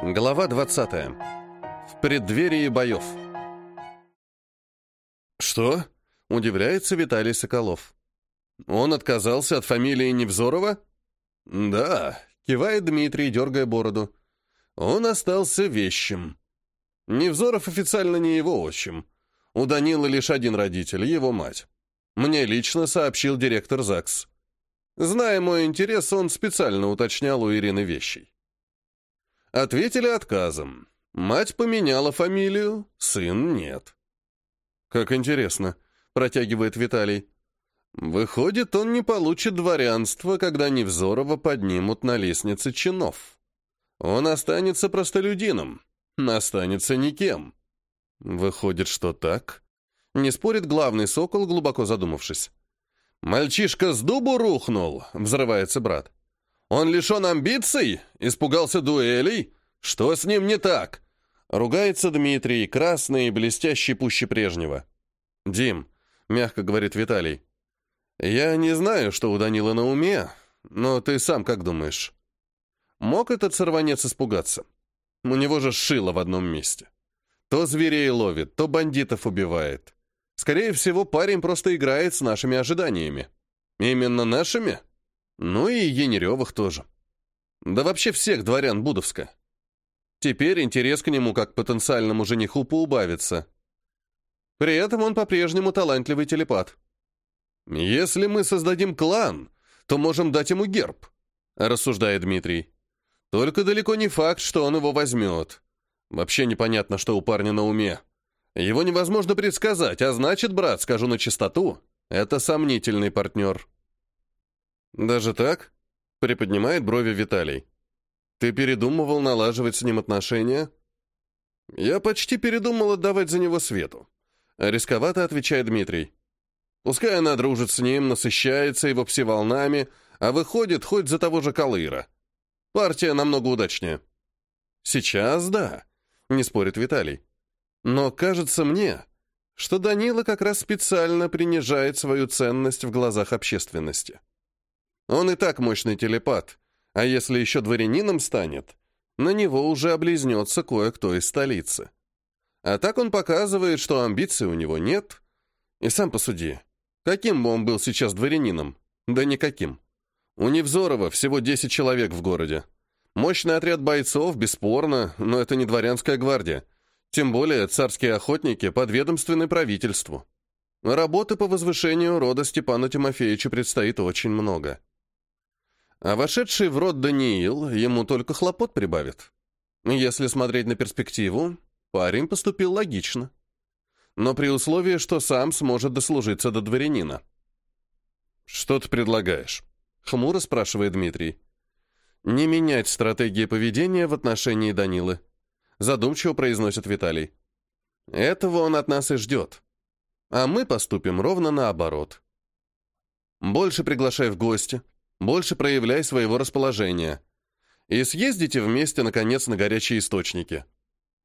Глава 20. В преддверии боев. «Что?» — удивляется Виталий Соколов. «Он отказался от фамилии Невзорова?» «Да», — кивает Дмитрий, дергая бороду. «Он остался вещим. Невзоров официально не его отчим. У Данила лишь один родитель, его мать. Мне лично сообщил директор ЗАГС. Зная мой интерес, он специально уточнял у Ирины вещей. Ответили отказом. Мать поменяла фамилию, сын нет. «Как интересно», — протягивает Виталий. «Выходит, он не получит дворянство, когда Невзорова поднимут на лестнице чинов. Он останется простолюдином, останется никем». «Выходит, что так?» — не спорит главный сокол, глубоко задумавшись. «Мальчишка с дубу рухнул», — взрывается брат. «Он лишен амбиций? Испугался дуэлей? Что с ним не так?» Ругается Дмитрий, красный и блестящий пуще прежнего. «Дим», — мягко говорит Виталий, — «я не знаю, что у Данила на уме, но ты сам как думаешь? Мог этот сорванец испугаться? У него же шило в одном месте. То зверей ловит, то бандитов убивает. Скорее всего, парень просто играет с нашими ожиданиями. Именно нашими? Ну и Янеревых тоже. Да вообще всех дворян Будовска. Теперь интерес к нему как к потенциальному жениху поубавится. При этом он по-прежнему талантливый телепат. «Если мы создадим клан, то можем дать ему герб», — рассуждает Дмитрий. «Только далеко не факт, что он его возьмет. Вообще непонятно, что у парня на уме. Его невозможно предсказать, а значит, брат, скажу на чистоту, это сомнительный партнер. Даже так? Приподнимает брови Виталий. Ты передумывал налаживать с ним отношения? Я почти передумал отдавать за него Свету. Рисковато, отвечает Дмитрий. Пускай она дружит с ним, насыщается его псеволнами, а выходит хоть за того же Калыра. Партия намного удачнее. Сейчас да, не спорит Виталий. Но кажется мне, что Данила как раз специально принижает свою ценность в глазах общественности. Он и так мощный телепат, а если еще дворянином станет, на него уже облизнется кое-кто из столицы. А так он показывает, что амбиций у него нет. И сам посуди, каким бы он был сейчас дворянином? Да никаким. У Невзорова всего 10 человек в городе. Мощный отряд бойцов, бесспорно, но это не дворянская гвардия. Тем более царские охотники подведомственны правительству. Работы по возвышению рода Степану Тимофеевичу предстоит очень много. А вошедший в род Даниил ему только хлопот прибавит. Если смотреть на перспективу, парень поступил логично. Но при условии, что сам сможет дослужиться до дворянина. «Что ты предлагаешь?» — хмуро спрашивает Дмитрий. «Не менять стратегии поведения в отношении Данилы задумчиво произносит Виталий. Этого он от нас и ждет. А мы поступим ровно наоборот. Больше приглашай в гости, больше проявляй своего расположения. И съездите вместе, наконец, на горячие источники.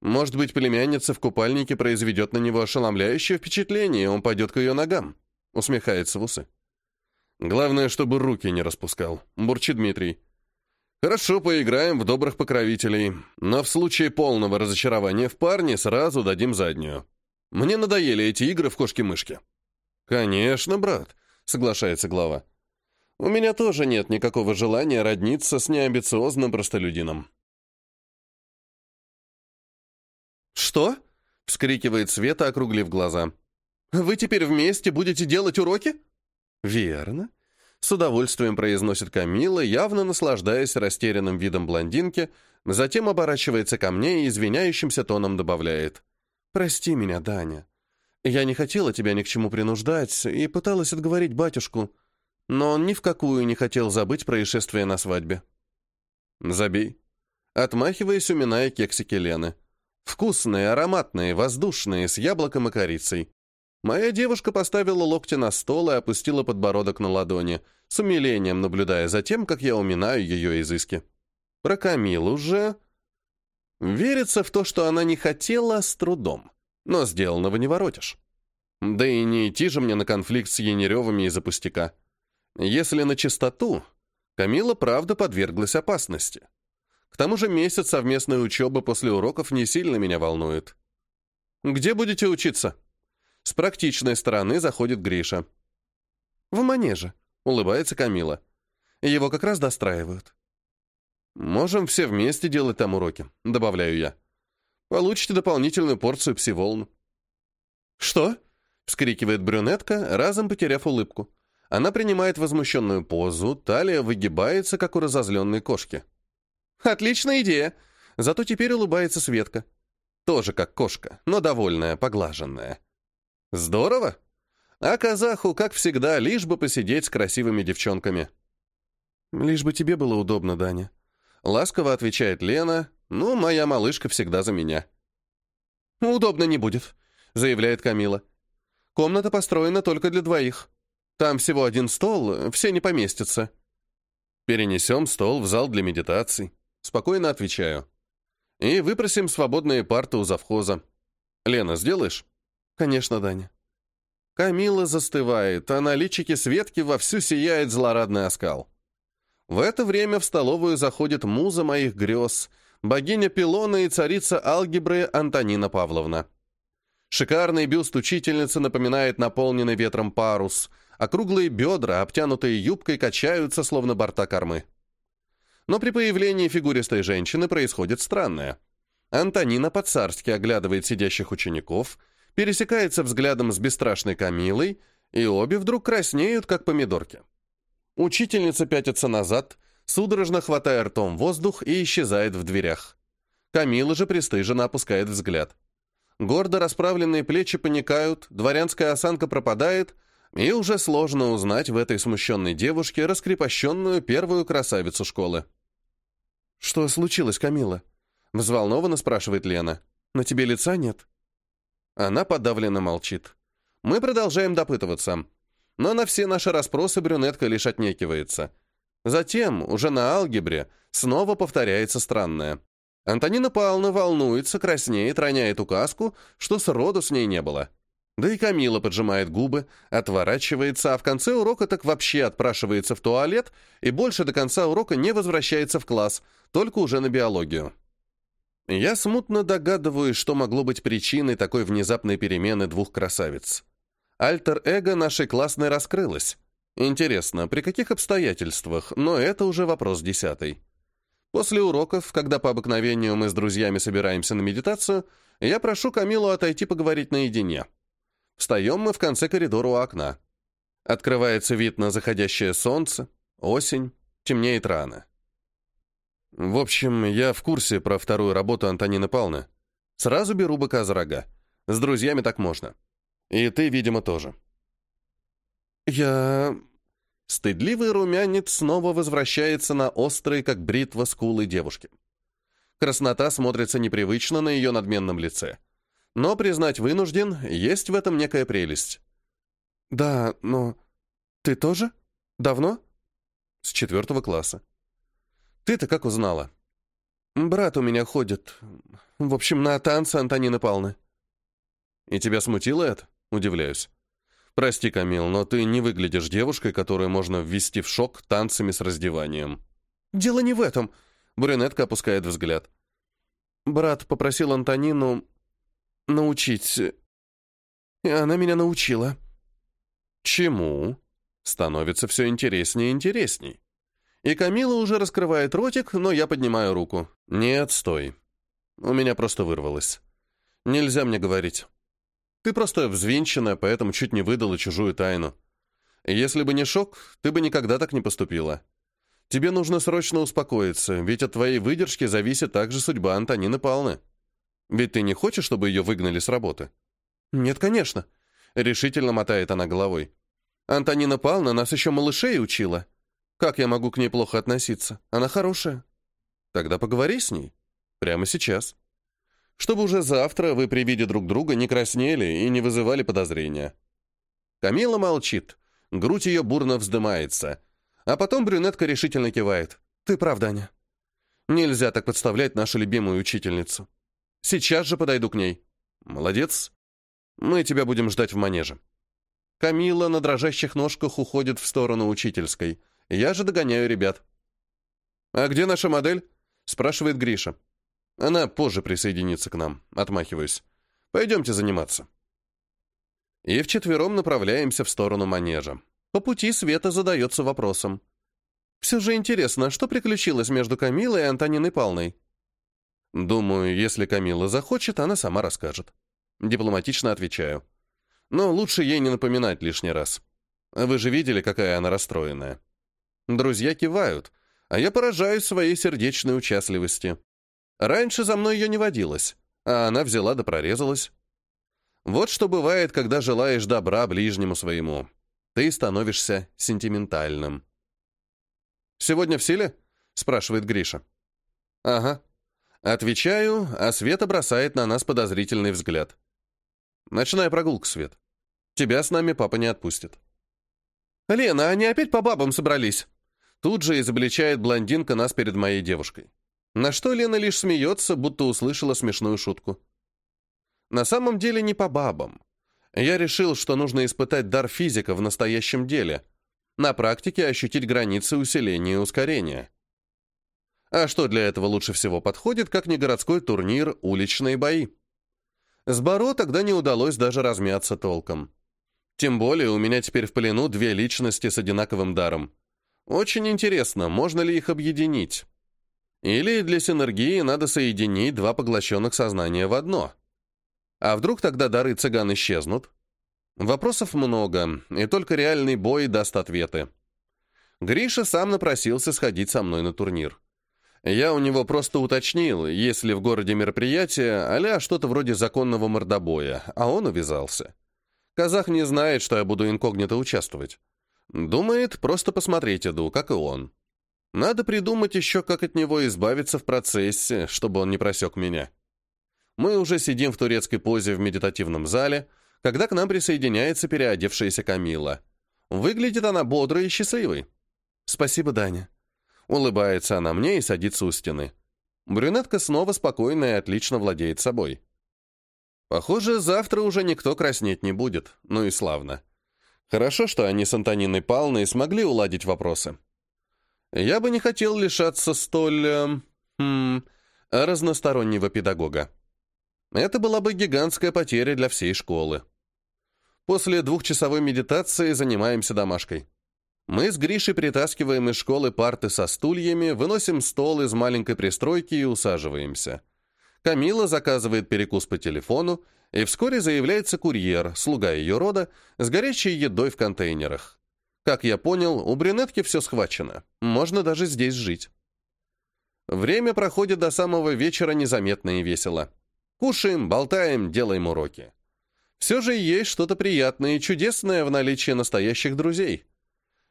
Может быть, племянница в купальнике произведет на него ошеломляющее впечатление, и он пойдет к ее ногам. Усмехается в усы. Главное, чтобы руки не распускал, бурчит Дмитрий. Хорошо, поиграем в добрых покровителей, но в случае полного разочарования в парне сразу дадим заднюю. Мне надоели эти игры в кошки-мышки. Конечно, брат, соглашается глава. У меня тоже нет никакого желания родниться с неамбициозным простолюдином. «Что?» — вскрикивает Света, округлив глаза. «Вы теперь вместе будете делать уроки?» «Верно», с удовольствием произносит Камила, явно наслаждаясь растерянным видом блондинки, затем оборачивается ко мне и извиняющимся тоном добавляет. «Прости меня, Даня. Я не хотела тебя ни к чему принуждать и пыталась отговорить батюшку, но он ни в какую не хотел забыть происшествие на свадьбе». «Забей». Отмахиваясь, уминая кексики Лены. Вкусные, ароматные, воздушные, с яблоком и корицей. Моя девушка поставила локти на стол и опустила подбородок на ладони, с умилением наблюдая за тем, как я уминаю ее изыски. Про Камилу же... Верится в то, что она не хотела, с трудом. Но сделанного не воротишь. Да и не идти же мне на конфликт с Янеревыми из-за пустяка. Если на чистоту, Камила правда подверглась опасности. К тому же месяц совместной учебы после уроков не сильно меня волнует. «Где будете учиться?» С практичной стороны заходит Гриша. «В манеже», — улыбается Камила. «Его как раз достраивают». «Можем все вместе делать там уроки», — добавляю я. «Получите дополнительную порцию псиволн». «Что?» — вскрикивает брюнетка, разом потеряв улыбку. Она принимает возмущенную позу, талия выгибается, как у разозленной кошки. «Отличная идея!» Зато теперь улыбается Светка. Тоже как кошка, но довольная, поглаженная. «Здорово!» А казаху, как всегда, лишь бы посидеть с красивыми девчонками. «Лишь бы тебе было удобно, Даня». Ласково отвечает Лена, «Ну, моя малышка всегда за меня». «Удобно не будет», — заявляет Камила. «Комната построена только для двоих. Там всего один стол, все не поместятся». «Перенесем стол в зал для медитаций», — спокойно отвечаю. «И выпросим свободные парты у завхоза. Лена, сделаешь?» «Конечно, Даня». Камила застывает, а на личике Светки вовсю сияет злорадный оскал. В это время в столовую заходит муза моих грез, богиня Пилона и царица алгебры Антонина Павловна. Шикарный бюст учительницы напоминает наполненный ветром парус, а круглые бедра, обтянутые юбкой, качаются, словно борта кормы. Но при появлении фигуристой женщины происходит странное. Антонина по-царски оглядывает сидящих учеников, пересекается взглядом с бесстрашной Камилой, и обе вдруг краснеют, как помидорки. Учительница пятится назад, судорожно хватая ртом воздух и исчезает в дверях. Камила же пристыженно опускает взгляд. Гордо расправленные плечи паникают, дворянская осанка пропадает, и уже сложно узнать в этой смущенной девушке раскрепощенную первую красавицу школы. «Что случилось, Камила?» — взволнованно спрашивает Лена. «На тебе лица нет?» Она подавленно молчит. Мы продолжаем допытываться. Но на все наши расспросы брюнетка лишь отнекивается. Затем, уже на алгебре, снова повторяется странное. Антонина Павловна волнуется, краснеет, роняет указку, что сроду с ней не было. Да и Камила поджимает губы, отворачивается, а в конце урока так вообще отпрашивается в туалет и больше до конца урока не возвращается в класс, только уже на биологию. Я смутно догадываюсь, что могло быть причиной такой внезапной перемены двух красавиц. Альтер-эго нашей классной раскрылось. Интересно, при каких обстоятельствах, но это уже вопрос десятый. После уроков, когда по обыкновению мы с друзьями собираемся на медитацию, я прошу Камилу отойти поговорить наедине. Встаем мы в конце коридора у окна. Открывается вид на заходящее солнце, осень, темнеет рано. В общем, я в курсе про вторую работу Антонины Павловны. Сразу беру быка за рога. С друзьями так можно. И ты, видимо, тоже. Я Стыдливый румянец снова возвращается на острые, как бритва, скулы девушки. Краснота смотрится непривычно на ее надменном лице. Но, признать вынужден, есть в этом некая прелесть. «Да, но... Ты тоже? Давно?» «С четвертого класса». «Ты-то как узнала?» «Брат у меня ходит. В общем, на танцы Антонины Павловны». «И тебя смутило это?» Удивляюсь. «Прости, Камил, но ты не выглядишь девушкой, которую можно ввести в шок танцами с раздеванием». «Дело не в этом», — брюнетка опускает взгляд. «Брат попросил Антонину научить, и она меня научила». «Чему?» Становится все интереснее и интересней. И Камила уже раскрывает ротик, но я поднимаю руку. «Нет, стой. У меня просто вырвалось. Нельзя мне говорить. Ты просто взвинчена, поэтому чуть не выдала чужую тайну. Если бы не шок, ты бы никогда так не поступила. Тебе нужно срочно успокоиться, ведь от твоей выдержки зависит также судьба Антонины Павловны. Ведь ты не хочешь, чтобы ее выгнали с работы? Нет, конечно. Решительно мотает она головой. Антонина Павловна нас еще малышей учила. Как я могу к ней плохо относиться? Она хорошая. Тогда поговори с ней. Прямо сейчас чтобы уже завтра вы при виде друг друга не краснели и не вызывали подозрения. Камила молчит, грудь ее бурно вздымается, а потом брюнетка решительно кивает. «Ты прав, Даня. Нельзя так подставлять нашу любимую учительницу. Сейчас же подойду к ней. Молодец. Мы тебя будем ждать в манеже». Камила на дрожащих ножках уходит в сторону учительской. Я же догоняю ребят. «А где наша модель?» спрашивает Гриша. Она позже присоединится к нам, отмахиваюсь. Пойдемте заниматься. И вчетвером направляемся в сторону манежа. По пути Света задается вопросом. Все же интересно, что приключилось между Камилой и Антониной Палной? Думаю, если Камила захочет, она сама расскажет. Дипломатично отвечаю. Но лучше ей не напоминать лишний раз. Вы же видели, какая она расстроенная. Друзья кивают, а я поражаюсь своей сердечной участливости. Раньше за мной ее не водилось, а она взяла да прорезалась. Вот что бывает, когда желаешь добра ближнему своему. Ты становишься сентиментальным. «Сегодня в силе?» — спрашивает Гриша. «Ага». Отвечаю, а Света бросает на нас подозрительный взгляд. «Ночная прогулка, Свет. Тебя с нами папа не отпустит». «Лена, они опять по бабам собрались?» Тут же изобличает блондинка нас перед моей девушкой. На что Лена лишь смеется, будто услышала смешную шутку. На самом деле не по бабам. Я решил, что нужно испытать дар физика в настоящем деле. На практике ощутить границы усиления и ускорения. А что для этого лучше всего подходит, как не городской турнир «Уличные бои»? С Баро тогда не удалось даже размяться толком. Тем более у меня теперь в плену две личности с одинаковым даром. Очень интересно, можно ли их объединить? Или для синергии надо соединить два поглощенных сознания в одно? А вдруг тогда дары цыган исчезнут? Вопросов много, и только реальный бой даст ответы. Гриша сам напросился сходить со мной на турнир. Я у него просто уточнил, есть ли в городе мероприятие, а что-то вроде законного мордобоя, а он увязался. Казах не знает, что я буду инкогнито участвовать. Думает, просто посмотреть иду, как и он. Надо придумать еще, как от него избавиться в процессе, чтобы он не просек меня. Мы уже сидим в турецкой позе в медитативном зале, когда к нам присоединяется переодевшаяся Камила. Выглядит она бодрой и счастливой. «Спасибо, Даня». Улыбается она мне и садится у стены. Брюнетка снова спокойная и отлично владеет собой. Похоже, завтра уже никто краснеть не будет. Ну и славно. Хорошо, что они с Антониной Павловной смогли уладить вопросы. Я бы не хотел лишаться столь... Э, хм, разностороннего педагога. Это была бы гигантская потеря для всей школы. После двухчасовой медитации занимаемся домашкой. Мы с Гришей притаскиваем из школы парты со стульями, выносим стол из маленькой пристройки и усаживаемся. Камила заказывает перекус по телефону, и вскоре заявляется курьер, слуга ее рода, с горячей едой в контейнерах. Как я понял, у брюнетки все схвачено. Можно даже здесь жить. Время проходит до самого вечера незаметно и весело. Кушаем, болтаем, делаем уроки. Все же есть что-то приятное и чудесное в наличии настоящих друзей.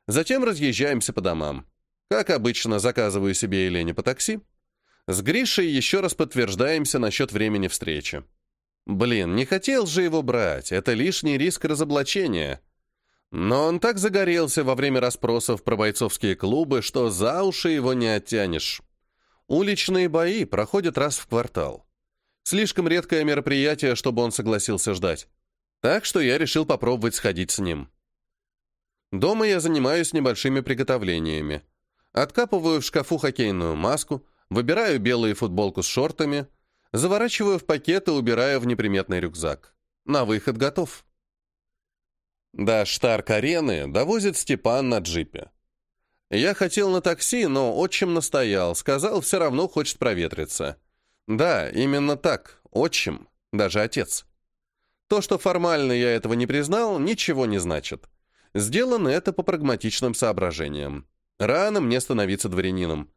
Затем разъезжаемся по домам. Как обычно, заказываю себе Елене по такси, с Гришей еще раз подтверждаемся насчет времени встречи. Блин, не хотел же его брать, это лишний риск разоблачения. Но он так загорелся во время расспросов про бойцовские клубы, что за уши его не оттянешь. Уличные бои проходят раз в квартал. Слишком редкое мероприятие, чтобы он согласился ждать. Так что я решил попробовать сходить с ним. Дома я занимаюсь небольшими приготовлениями. Откапываю в шкафу хоккейную маску, Выбираю белую футболку с шортами, заворачиваю в пакет и убираю в неприметный рюкзак. На выход готов. До Штарк-арены довозит Степан на джипе. Я хотел на такси, но отчим настоял, сказал, все равно хочет проветриться. Да, именно так, отчим, даже отец. То, что формально я этого не признал, ничего не значит. Сделано это по прагматичным соображениям. Рано мне становиться дворянином.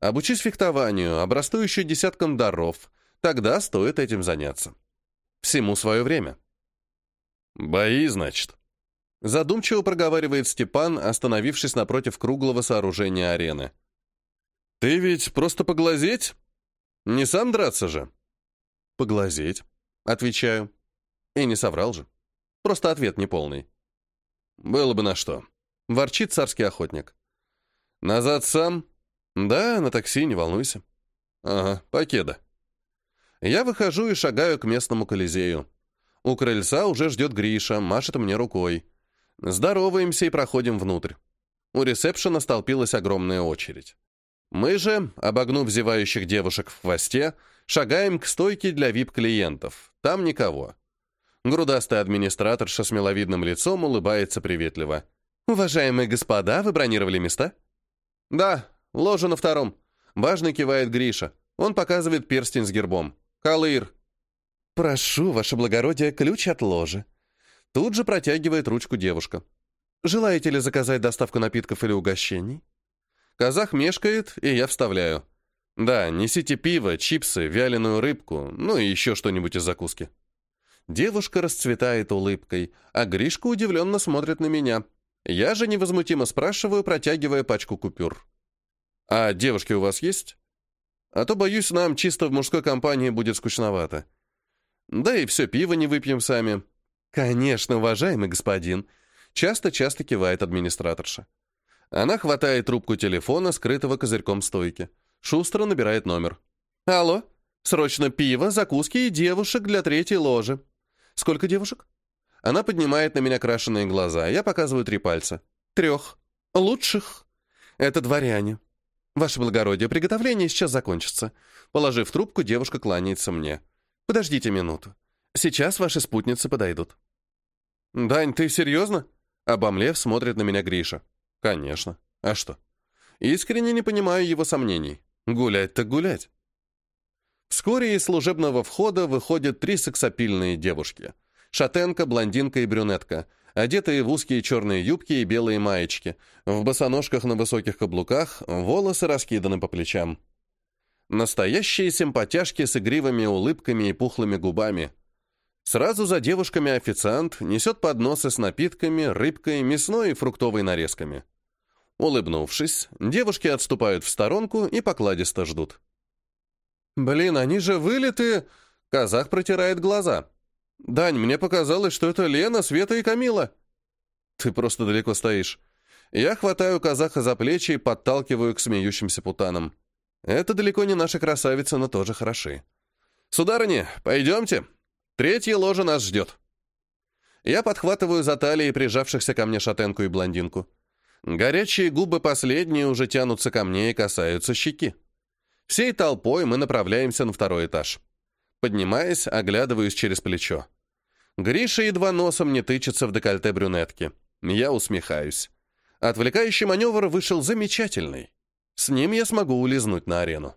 Обучись фехтованию, обрасту еще десятком даров. Тогда стоит этим заняться. Всему свое время. «Бои, значит?» Задумчиво проговаривает Степан, остановившись напротив круглого сооружения арены. «Ты ведь просто поглазеть? Не сам драться же?» «Поглазеть», — отвечаю. И не соврал же. Просто ответ неполный. «Было бы на что», — ворчит царский охотник. «Назад сам?» «Да, на такси, не волнуйся». «Ага, покеда». Я выхожу и шагаю к местному колизею. У крыльца уже ждет Гриша, машет мне рукой. Здороваемся и проходим внутрь. У ресепшена столпилась огромная очередь. Мы же, обогнув зевающих девушек в хвосте, шагаем к стойке для вип-клиентов. Там никого. Грудастый администраторша с миловидным лицом улыбается приветливо. «Уважаемые господа, вы бронировали места?» «Да, ложа на втором». Важно кивает Гриша. Он показывает перстень с гербом. «Калыр». «Прошу, ваше благородие, ключ от ложи». Тут же протягивает ручку девушка. «Желаете ли заказать доставку напитков или угощений?» Казах мешкает, и я вставляю. «Да, несите пиво, чипсы, вяленую рыбку, ну и еще что-нибудь из закуски». Девушка расцветает улыбкой, а Гришка удивленно смотрит на меня. Я же невозмутимо спрашиваю, протягивая пачку купюр. «А девушки у вас есть?» «А то, боюсь, нам чисто в мужской компании будет скучновато. Да и все пиво не выпьем сами». «Конечно, уважаемый господин», — часто-часто кивает администраторша. Она хватает трубку телефона, скрытого козырьком стойки. Шустро набирает номер. «Алло, срочно пиво, закуски и девушек для третьей ложи». «Сколько девушек?» Она поднимает на меня крашеные глаза. Я показываю три пальца. «Трех. Лучших. Это дворяне. Ваше благородие, приготовление сейчас закончится». Положив трубку, девушка кланяется мне. «Подождите минуту. Сейчас ваши спутницы подойдут». «Дань, ты серьезно?» Обомлев, смотрит на меня Гриша. «Конечно. А что?» Искренне не понимаю его сомнений. Гулять так гулять. Вскоре из служебного входа выходят три сексапильные девушки. Шатенка, блондинка и брюнетка, одетые в узкие черные юбки и белые маечки, в босоножках на высоких каблуках, волосы раскиданы по плечам. Настоящие симпатяшки с игривыми улыбками и пухлыми губами. Сразу за девушками официант несет подносы с напитками, рыбкой, мясной и фруктовой нарезками. Улыбнувшись, девушки отступают в сторонку и покладисто ждут. «Блин, они же вылеты!» Казах протирает глаза. «Дань, мне показалось, что это Лена, Света и Камила». «Ты просто далеко стоишь». Я хватаю казаха за плечи и подталкиваю к смеющимся путанам. Это далеко не наши красавицы, но тоже хороши. «Сударыни, пойдемте. Третья ложа нас ждет». Я подхватываю за талии прижавшихся ко мне шатенку и блондинку. Горячие губы последние уже тянутся ко мне и касаются щеки. Всей толпой мы направляемся на второй этаж. Поднимаясь, оглядываюсь через плечо. Гриша едва носом не тычется в декольте брюнетки. Я усмехаюсь. Отвлекающий маневр вышел замечательный. С ним я смогу улизнуть на арену.